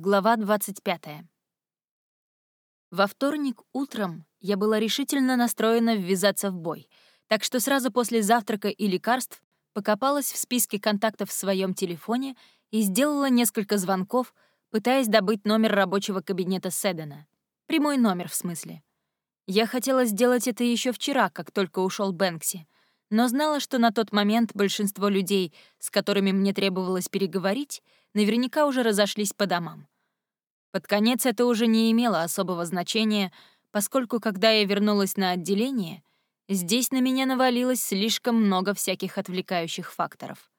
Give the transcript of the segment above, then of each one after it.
Глава 25. Во вторник утром я была решительно настроена ввязаться в бой, так что сразу после завтрака и лекарств покопалась в списке контактов в своем телефоне и сделала несколько звонков, пытаясь добыть номер рабочего кабинета Седена. Прямой номер, в смысле. Я хотела сделать это еще вчера, как только ушел Бэнкси, но знала, что на тот момент большинство людей, с которыми мне требовалось переговорить, наверняка уже разошлись по домам. Под конец это уже не имело особого значения, поскольку, когда я вернулась на отделение, здесь на меня навалилось слишком много всяких отвлекающих факторов.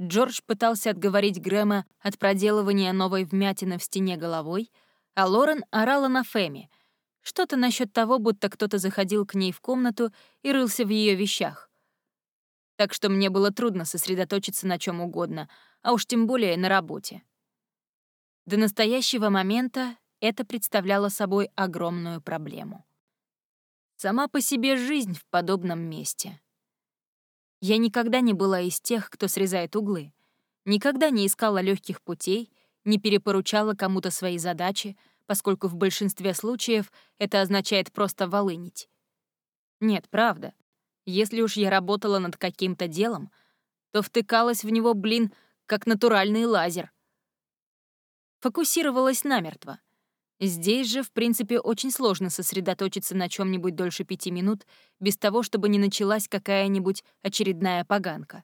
Джордж пытался отговорить Грэма от проделывания новой вмятины в стене головой, а Лорен орала на Фэми. Что-то насчет того, будто кто-то заходил к ней в комнату и рылся в ее вещах. Так что мне было трудно сосредоточиться на чем угодно — а уж тем более на работе. До настоящего момента это представляло собой огромную проблему. Сама по себе жизнь в подобном месте. Я никогда не была из тех, кто срезает углы, никогда не искала легких путей, не перепоручала кому-то свои задачи, поскольку в большинстве случаев это означает просто волынить. Нет, правда. Если уж я работала над каким-то делом, то втыкалась в него, блин, как натуральный лазер. Фокусировалась намертво. Здесь же, в принципе, очень сложно сосредоточиться на чем нибудь дольше пяти минут без того, чтобы не началась какая-нибудь очередная поганка.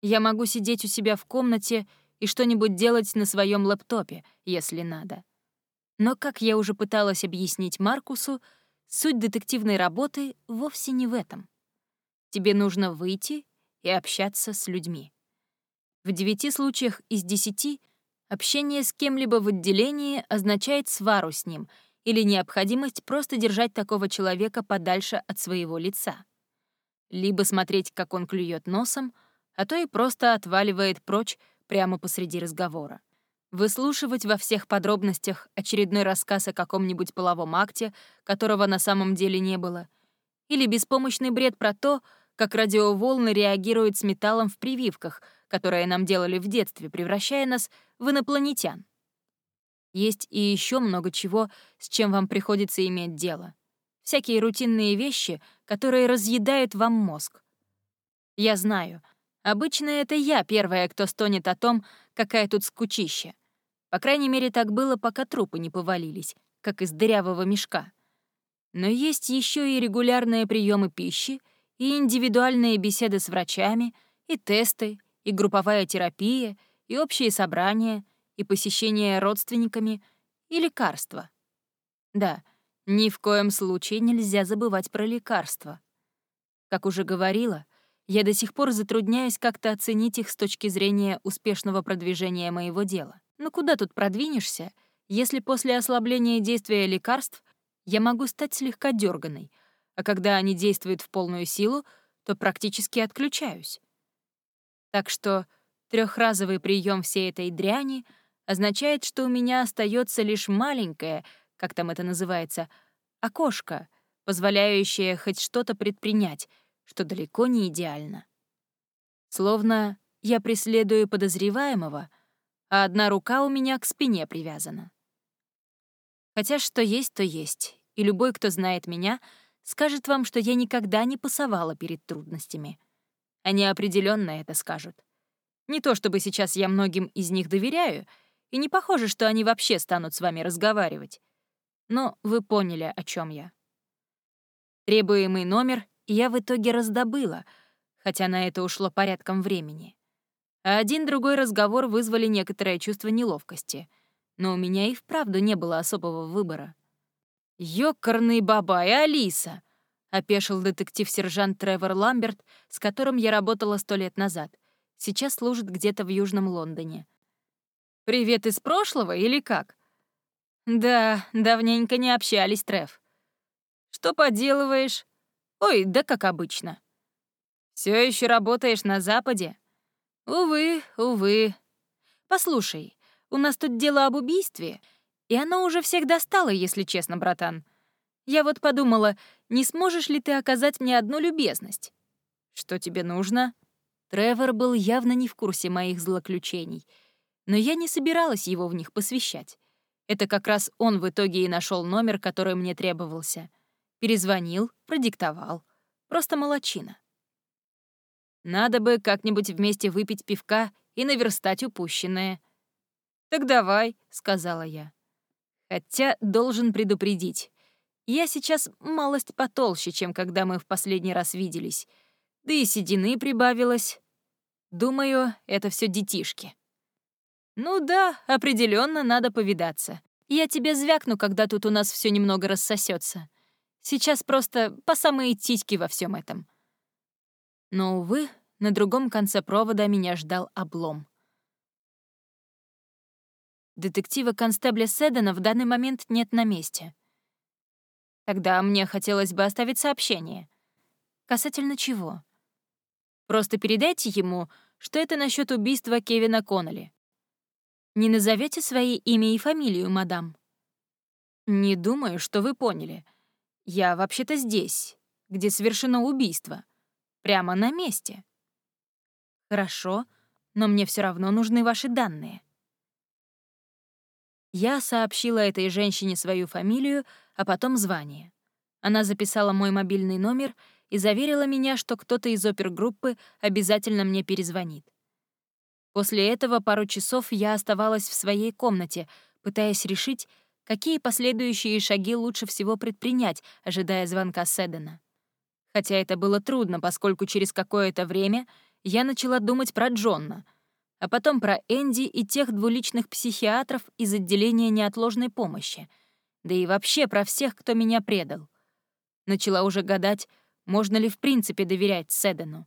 Я могу сидеть у себя в комнате и что-нибудь делать на своем лэптопе, если надо. Но, как я уже пыталась объяснить Маркусу, суть детективной работы вовсе не в этом. Тебе нужно выйти и общаться с людьми. В девяти случаях из десяти общение с кем-либо в отделении означает свару с ним или необходимость просто держать такого человека подальше от своего лица. Либо смотреть, как он клюет носом, а то и просто отваливает прочь прямо посреди разговора. Выслушивать во всех подробностях очередной рассказ о каком-нибудь половом акте, которого на самом деле не было, или беспомощный бред про то, как радиоволны реагируют с металлом в прививках — которое нам делали в детстве, превращая нас в инопланетян. Есть и еще много чего, с чем вам приходится иметь дело. Всякие рутинные вещи, которые разъедают вам мозг. Я знаю, обычно это я первая, кто стонет о том, какая тут скучища. По крайней мере, так было, пока трупы не повалились, как из дырявого мешка. Но есть еще и регулярные приемы пищи, и индивидуальные беседы с врачами, и тесты, и групповая терапия, и общие собрания, и посещение родственниками, и лекарства. Да, ни в коем случае нельзя забывать про лекарства. Как уже говорила, я до сих пор затрудняюсь как-то оценить их с точки зрения успешного продвижения моего дела. Но куда тут продвинешься, если после ослабления действия лекарств я могу стать слегка дерганой, а когда они действуют в полную силу, то практически отключаюсь. Так что трехразовый прием всей этой дряни означает, что у меня остается лишь маленькое, как там это называется, окошко, позволяющее хоть что-то предпринять, что далеко не идеально. Словно я преследую подозреваемого, а одна рука у меня к спине привязана. Хотя что есть, то есть, и любой, кто знает меня, скажет вам, что я никогда не пасовала перед трудностями — они определенно это скажут. Не то чтобы сейчас я многим из них доверяю, и не похоже, что они вообще станут с вами разговаривать. Но вы поняли, о чем я. Требуемый номер я в итоге раздобыла, хотя на это ушло порядком времени. А один-другой разговор вызвали некоторое чувство неловкости, но у меня и вправду не было особого выбора. «Ёкарный бабай, Алиса!» — опешил детектив-сержант Тревор Ламберт, с которым я работала сто лет назад. Сейчас служит где-то в Южном Лондоне. «Привет из прошлого или как?» «Да, давненько не общались, Трев». «Что поделываешь?» «Ой, да как обычно». Все еще работаешь на Западе?» «Увы, увы. Послушай, у нас тут дело об убийстве, и оно уже всех достало, если честно, братан. Я вот подумала, не сможешь ли ты оказать мне одну любезность? Что тебе нужно? Тревор был явно не в курсе моих злоключений, Но я не собиралась его в них посвящать. Это как раз он в итоге и нашел номер, который мне требовался. Перезвонил, продиктовал. Просто молочина. Надо бы как-нибудь вместе выпить пивка и наверстать упущенное. «Так давай», — сказала я. Хотя должен предупредить. Я сейчас малость потолще, чем когда мы в последний раз виделись. Да и седины прибавилось. Думаю, это все детишки. Ну да, определенно надо повидаться. Я тебе звякну, когда тут у нас все немного рассосется. Сейчас просто по самые титьки во всем этом. Но, увы, на другом конце провода меня ждал облом. Детектива констебля Седена в данный момент нет на месте. Тогда мне хотелось бы оставить сообщение. Касательно чего? Просто передайте ему, что это насчет убийства Кевина Коннелли. Не назовете свои имя и фамилию, мадам? Не думаю, что вы поняли. Я вообще-то здесь, где совершено убийство. Прямо на месте. Хорошо, но мне все равно нужны ваши данные. Я сообщила этой женщине свою фамилию, а потом звание. Она записала мой мобильный номер и заверила меня, что кто-то из опергруппы обязательно мне перезвонит. После этого пару часов я оставалась в своей комнате, пытаясь решить, какие последующие шаги лучше всего предпринять, ожидая звонка Седена. Хотя это было трудно, поскольку через какое-то время я начала думать про Джонна, а потом про Энди и тех двуличных психиатров из отделения неотложной помощи, да и вообще про всех, кто меня предал. Начала уже гадать, можно ли в принципе доверять Седену.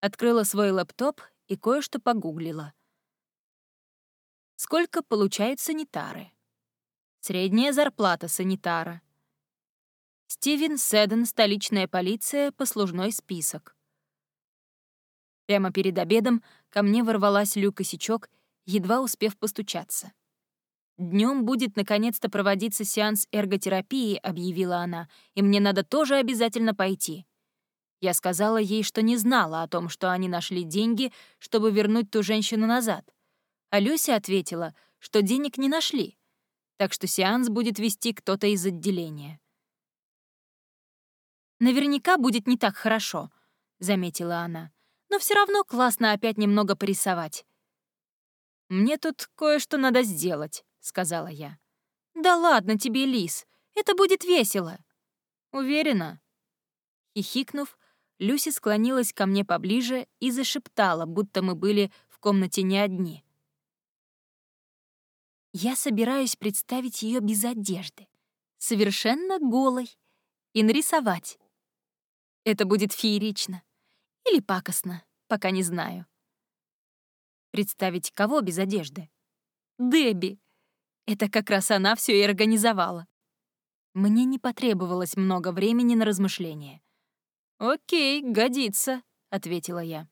Открыла свой лэптоп и кое-что погуглила. Сколько получают санитары? Средняя зарплата санитара. Стивен Седен, столичная полиция, послужной список. Прямо перед обедом ко мне ворвалась Люка Сичок, едва успев постучаться. Днем будет наконец-то проводиться сеанс эрготерапии», — объявила она, «и мне надо тоже обязательно пойти». Я сказала ей, что не знала о том, что они нашли деньги, чтобы вернуть ту женщину назад. А Люся ответила, что денег не нашли, так что сеанс будет вести кто-то из отделения. «Наверняка будет не так хорошо», — заметила она. «Но все равно классно опять немного порисовать». «Мне тут кое-что надо сделать», — сказала я. «Да ладно тебе, Лис, это будет весело». «Уверена?» Хихикнув, Люси склонилась ко мне поближе и зашептала, будто мы были в комнате не одни. Я собираюсь представить ее без одежды, совершенно голой, и нарисовать. Это будет феерично. Или пакостно, пока не знаю. Представить кого без одежды? Дебби. Это как раз она все и организовала. Мне не потребовалось много времени на размышления. «Окей, годится», — ответила я.